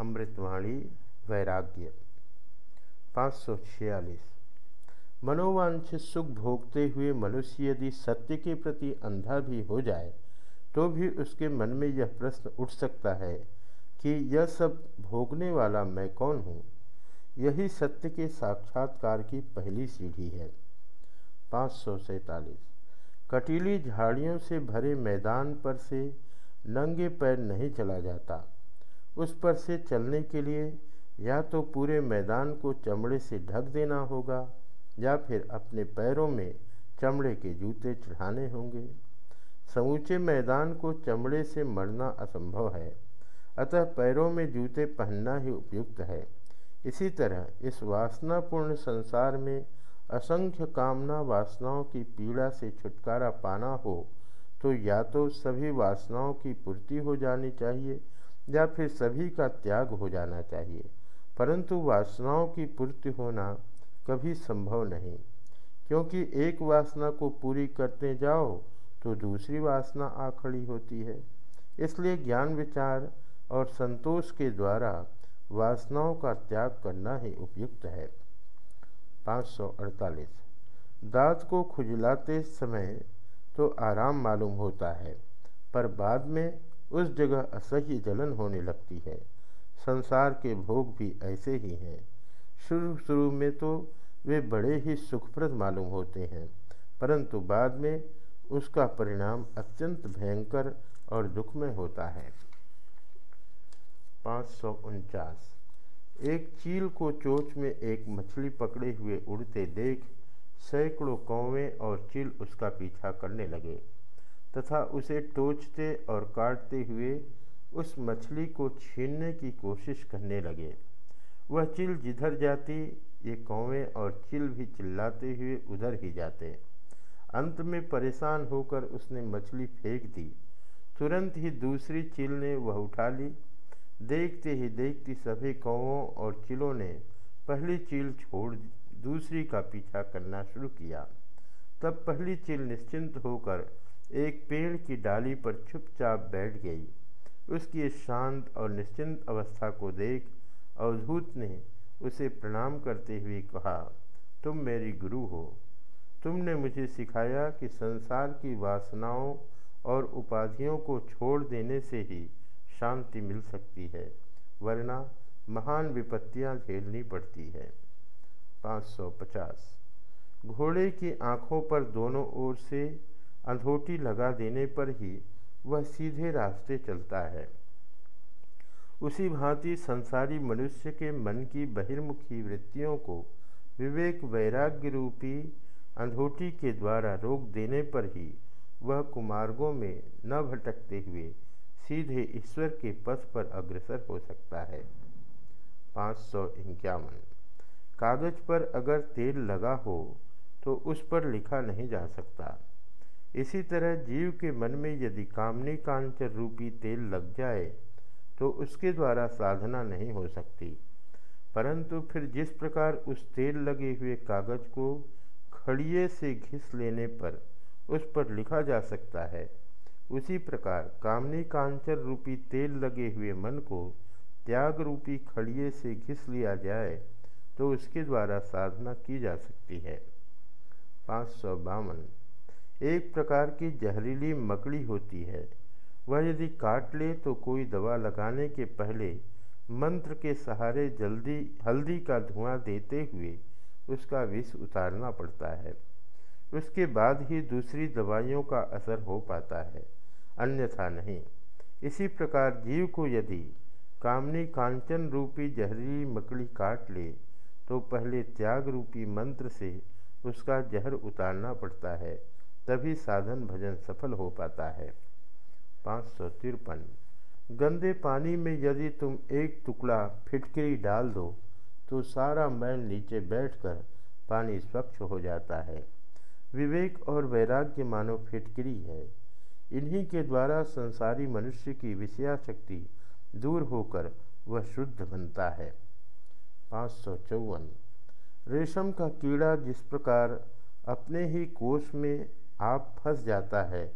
अमृतवाणी वैराग्य, पाँच सौ छियालीस। मनोवांछित सुख भोगते हुए मनुष्य यदि सत्य के प्रति अंधा भी हो जाए तो भी उसके मन में यह प्रश्न उठ सकता है कि यह सब भोगने वाला मैं कौन हूँ? यही सत्य के साक्षात्कार की पहली सीढ़ी है। पाँच सौ सैतालीस। कटीली झाड़ियों से भरे मैदान पर से नंगे पैर नहीं चला जाता। उस पर से चलने के लिए या तो पूरे मैदान को चमड़े से ढक देना होगा या फिर अपने पैरों में चमड़े के जूते चढ़ाने होंगे। समूचे मैदान को चमड़े से मरना असंभव है, अतः पैरों में जूते पहनना ही उपयुक्त है। इसी तरह इस वासनापूर्ण संसार में असंख्य कामना वासनाओं की पीड़ा से छुटकारा पाना हो तो या तो सभी वासनाओं की पूर्ति हो जानी चाहिए या फिर सभी का त्याग हो जाना चाहिए। परंतु वासनाओं की पूर्ति होना कभी संभव नहीं। क्योंकि एक वासना को पूरी करते जाओ तो दूसरी वासना आ खड़ी होती है। इसलिए ज्ञान विचार और संतोष के द्वारा वासनाओं का त्याग करना ही उपयुक्त है। 548 दांत को खुजलाते समय तो आराम मालूम होता है, पर बाद में उस जगह असह्य जलन होने लगती है। संसार के भोग भी ऐसे ही हैं। शुरू शुरू में तो वे बड़े ही सुखप्रद मालूम होते हैं, परंतु बाद में उसका परिणाम अत्यंत भयंकर और दुखमय होता है। पाँच सौ उनचास। एक चील को चोच में एक मछली पकड़े हुए उड़ते देख सैकड़ों कौवें और चील उसका पीछा करने लगे। तथा उसे टोचते और काटते हुए उस मछली को छीनने की कोशिश करने लगे। वह चिल जिधर जाती, ये कौवें और चिल भी चिल्लाते हुए उधर ही जाते। अंत में परेशान होकर उसने मछली फेंक दी। तुरंत ही दूसरी चिल ने वह उठा ली। देखते ही देखती सभी कौवों और चिलों ने पहली चील छोड़ दूसरी का पीछा करना शुरू किया। तब पहली चील निश्चिंत होकर एक पेड़ की डाली पर चुपचाप बैठ गई। उसकी शांत और निश्चिंत अवस्था को देख अवधूत ने उसे प्रणाम करते हुए कहा, तुम मेरी गुरु हो। तुमने मुझे सिखाया कि संसार की वासनाओं और उपाधियों को छोड़ देने से ही शांति मिल सकती है, वरना महान विपत्तियाँ झेलनी पड़ती है। 550 घोड़े की आँखों पर दोनों ओर से अंधोटी लगा देने पर ही वह सीधे रास्ते चलता है। उसी भांति संसारी मनुष्य के मन की बहिर्मुखी वृत्तियों को विवेक वैराग्य रूपी अंधोटी के द्वारा रोक देने पर ही वह कुमार्गों में न भटकते हुए सीधे ईश्वर के पथ पर अग्रसर हो सकता है। पाँच सौ इक्यावन। कागज़ पर अगर तेल लगा हो तो उस पर लिखा नहीं जा सकता। इसी तरह जीव के मन में यदि कामनी कांचर रूपी तेल लग जाए तो उसके द्वारा साधना नहीं हो सकती। परंतु फिर जिस प्रकार उस तेल लगे हुए कागज़ को खड़िए से घिस लेने पर उस पर लिखा जा सकता है, उसी प्रकार कामनी कांचर रूपी तेल लगे हुए मन को त्याग रूपी खड़िए से घिस लिया जाए तो उसके द्वारा साधना की जा सकती है। पाँच सौ बावन। एक प्रकार की जहरीली मकड़ी होती है। वह यदि काट ले तो कोई दवा लगाने के पहले मंत्र के सहारे जल्दी, हल्दी का धुआँ देते हुए उसका विष उतारना पड़ता है। उसके बाद ही दूसरी दवाइयों का असर हो पाता है, अन्यथा नहीं। इसी प्रकार जीव को यदि कामनी कांचन रूपी जहरीली मकड़ी काट ले तो पहले त्याग रूपी मंत्र से उसका जहर उतारना पड़ता है। तभी साधन भजन सफल हो पाता है। पाँच सौ तिरपन। गंदे पानी में यदि तुम एक टुकड़ा फिटकरी डाल दो तो सारा मैल नीचे बैठकर पानी स्वच्छ हो जाता है। विवेक और वैराग्य मानो फिटकरी है। इन्हीं के द्वारा संसारी मनुष्य की विषया शक्ति दूर होकर वह शुद्ध बनता है। पाँच सौ चौवन। रेशम का कीड़ा जिस प्रकार अपने ही कोष में आप फंस जाता है।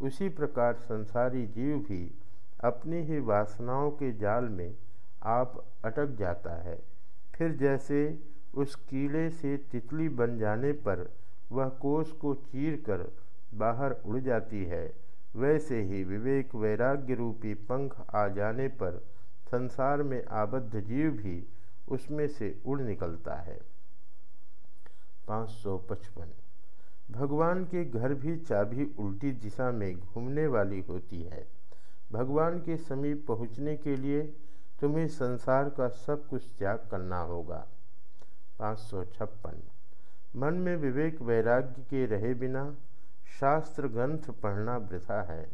उसी प्रकार संसारी जीव भी अपनी ही वासनाओं के जाल में आप अटक जाता है। फिर जैसे उस कीड़े से तितली बन जाने पर वह कोष को चीर कर बाहर उड़ जाती है, वैसे ही विवेक वैराग्य रूपी पंख आ जाने पर संसार में आबद्ध जीव भी उसमें से उड़ निकलता है। पाँच सौ पचपन। भगवान के घर भी चाबी उल्टी दिशा में घूमने वाली होती है। भगवान के समीप पहुँचने के लिए तुम्हें संसार का सब कुछ त्याग करना होगा। पाँच सौ छप्पन। मन में विवेक वैराग्य के रहे बिना शास्त्र ग्रंथ पढ़ना वृथा है।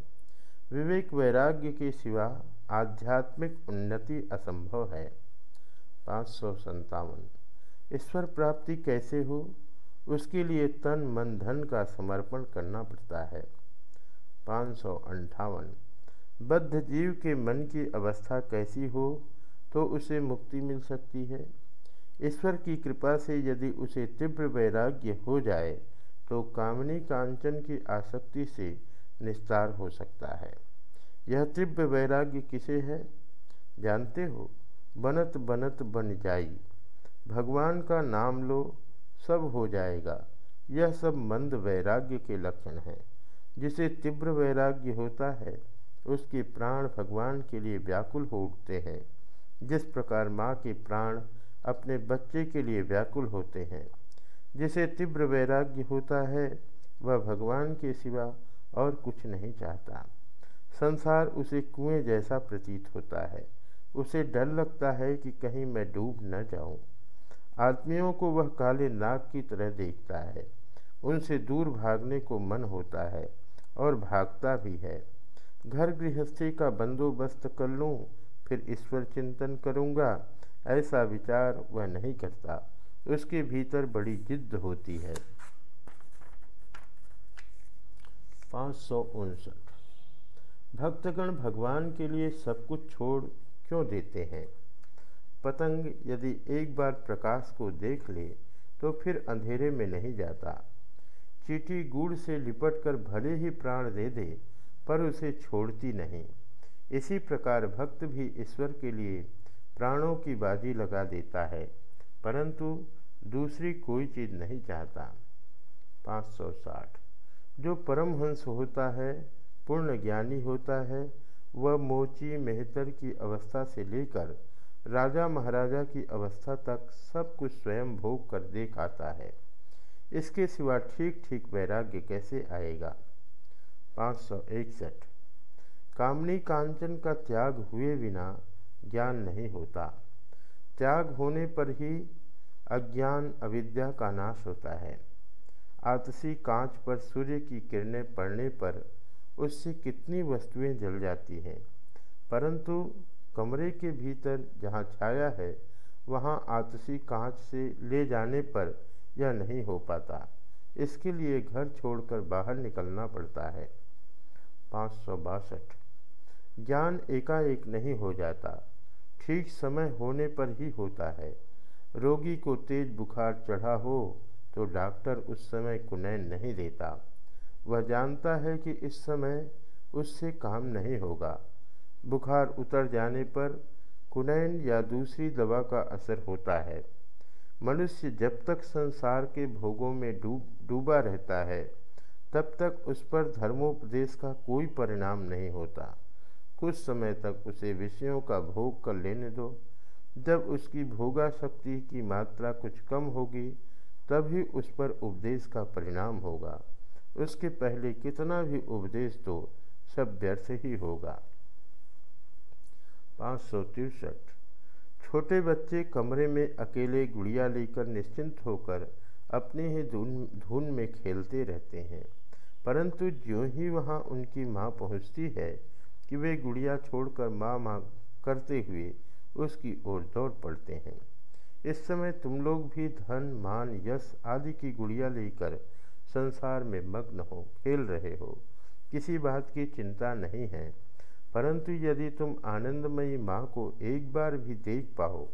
विवेक वैराग्य के सिवा आध्यात्मिक उन्नति असंभव है। पाँच सौ संतावन ईश्वर प्राप्ति कैसे हो? उसके लिए तन, मन, धन का समर्पण करना पड़ता है। पाँच सौ अंठावन। बद्ध जीव के मन की अवस्था कैसी हो तो उसे मुक्ति मिल सकती है। ईश्वर की कृपा से यदि उसे तीव्र वैराग्य हो जाए तो कामनी कांचन की आसक्ति से निस्तार हो सकता है। यह तीव्र वैराग्य किसे है? जानते हो? बनत बनत बन जाई। भगवान का नाम लो सब हो जाएगा। यह सब मंद वैराग्य के लक्षण हैं। जिसे तीव्र वैराग्य होता है, उसके प्राण भगवान के लिए व्याकुल हो उठते हैं। जिस प्रकार माँ के प्राण अपने बच्चे के लिए व्याकुल होते हैं, जिसे तीव्र वैराग्य होता है, वह भगवान के सिवा और कुछ नहीं चाहता। संसार उसे कुएँ जैसा प्रतीत होता है। उसे डर लगता है कि कहीं मैं डूब न जाऊँ। आदमियों को वह काले नाग की तरह देखता है। उनसे दूर भागने को मन होता है और भागता भी है। घर गृहस्थी का बंदोबस्त कर लूँ, फिर ईश्वर चिंतन करूँगा, ऐसा विचार वह नहीं करता। उसके भीतर बड़ी जिद्द होती है। पाँच सौ उनसठ। भक्तगण भगवान के लिए सब कुछ छोड़ क्यों देते हैं? पतंग यदि एक बार प्रकाश को देख ले तो फिर अंधेरे में नहीं जाता। चीटी गुड़ से लिपट कर भले ही प्राण दे दे, पर उसे छोड़ती नहीं। इसी प्रकार भक्त भी ईश्वर के लिए प्राणों की बाजी लगा देता है, परंतु दूसरी कोई चीज़ नहीं चाहता। 560 जो परमहंस होता है पूर्ण ज्ञानी होता है, वह मोची मेहतर की अवस्था से लेकर राजा महाराजा की अवस्था तक सब कुछ स्वयं भोग कर देख आता है। इसके सिवा ठीक ठीक वैराग्य कैसे आएगा? पाँच सौ इकसठ। कामनी कांचन का त्याग हुए बिना ज्ञान नहीं होता। त्याग होने पर ही अज्ञान अविद्या का नाश होता है। आतसी कांच पर सूर्य की किरणें पड़ने पर उससे कितनी वस्तुएँ जल जाती हैं। परंतु कमरे के भीतर जहाँ छाया है, वहाँ आतसी कांच से ले जाने पर यह नहीं हो पाता। इसके लिए घर छोड़कर बाहर निकलना पड़ता है। पाँच सौ बासठ। ज्ञान एकाएक नहीं हो जाता। ठीक समय होने पर ही होता है। रोगी को तेज बुखार चढ़ा हो तो डॉक्टर उस समय कुनैन नहीं देता। वह जानता है कि इस समय उससे काम नहीं होगा। बुखार उतर जाने पर कुनैन या दूसरी दवा का असर होता है। मनुष्य जब तक संसार के भोगों में डूब, डूबा रहता है, तब तक उस पर धर्मोपदेश का कोई परिणाम नहीं होता। कुछ समय तक उसे विषयों का भोग कर लेने दो। जब उसकी भोगा शक्ति की मात्रा कुछ कम होगी, तभी उस पर उपदेश का परिणाम होगा। उसके पहले कितना भी उपदेश दो, सब व्यर्थ ही होगा। पाँच सौ तिरसठ। छोटे बच्चे कमरे में अकेले गुड़िया लेकर निश्चिंत होकर अपने ही धुन धुन में खेलते रहते हैं। परंतु जो ही वहाँ उनकी माँ पहुँचती है कि वे गुड़िया छोड़कर माँ माँ करते हुए उसकी ओर दौड़ पड़ते हैं। इस समय तुम लोग भी धन, मान, यश आदि की गुड़िया लेकर संसार में मग्न हो, खेल रहे हो। किसी बात की चिंता नहीं है। परंतु यदि तुम आनंदमयी माँ को एक बार भी देख पाओ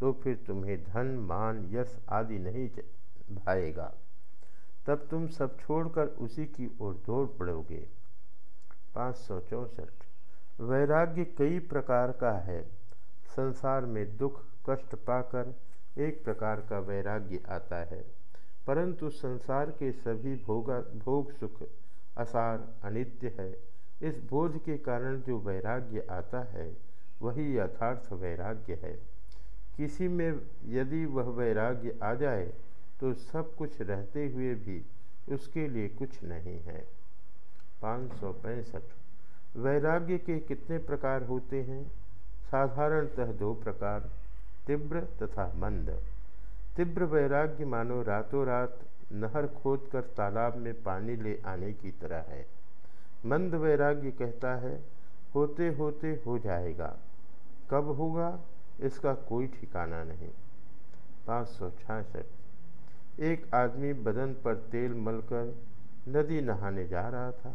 तो फिर तुम्हें धन, मान, यश आदि नहीं भाएगा। तब तुम सब छोड़कर उसी की ओर दौड़ पड़ोगे। पाँच सौ चौंसठ। वैराग्य कई प्रकार का है। संसार में दुख, कष्ट पाकर एक प्रकार का वैराग्य आता है। परंतु संसार के सभी भोगा भोग सुख, असार, अनित्य है। इस बोझ के कारण जो वैराग्य आता है, वही यथार्थ वैराग्य है। किसी में यदि वह वैराग्य आ जाए तो सब कुछ रहते हुए भी उसके लिए कुछ नहीं है। पाँच सौ पैंसठ। वैराग्य के कितने प्रकार होते हैं? साधारणतः दो प्रकार, तीव्र तथा मंद। तीव्र वैराग्य मानो रातों रात नहर खोद कर तालाब में पानी ले आने की तरह है। मंद वैराग्य कहता है, होते होते हो जाएगा। कब होगा, इसका कोई ठिकाना नहीं। पाँच सौ छियासठ। एक आदमी बदन पर तेल मलकर नदी नहाने जा रहा था।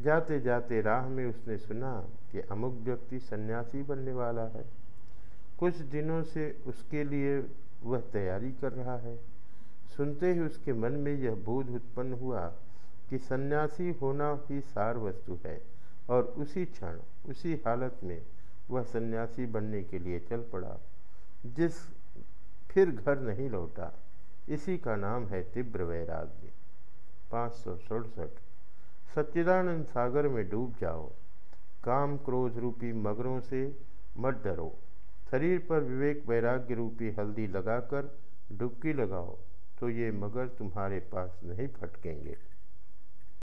जाते जाते राह में उसने सुना कि अमुक व्यक्ति सन्यासी बनने वाला है। कुछ दिनों से उसके लिए वह तैयारी कर रहा है। सुनते ही उसके मन में यह बोध उत्पन्न हुआ कि सन्यासी होना ही सार वस्तु है और उसी क्षण, उसी हालत में वह सन्यासी बनने के लिए चल पड़ा, जिस फिर घर नहीं लौटा। इसी का नाम है तीव्र वैराग्य। पाँच सौ सड़सठ। सच्चिदानंद सागर में डूब जाओ। काम क्रोध रूपी मगरों से मत डरो। शरीर पर विवेक वैराग्य रूपी हल्दी लगाकर डुबकी लगाओ तो ये मगर तुम्हारे पास नहीं फटकेंगे।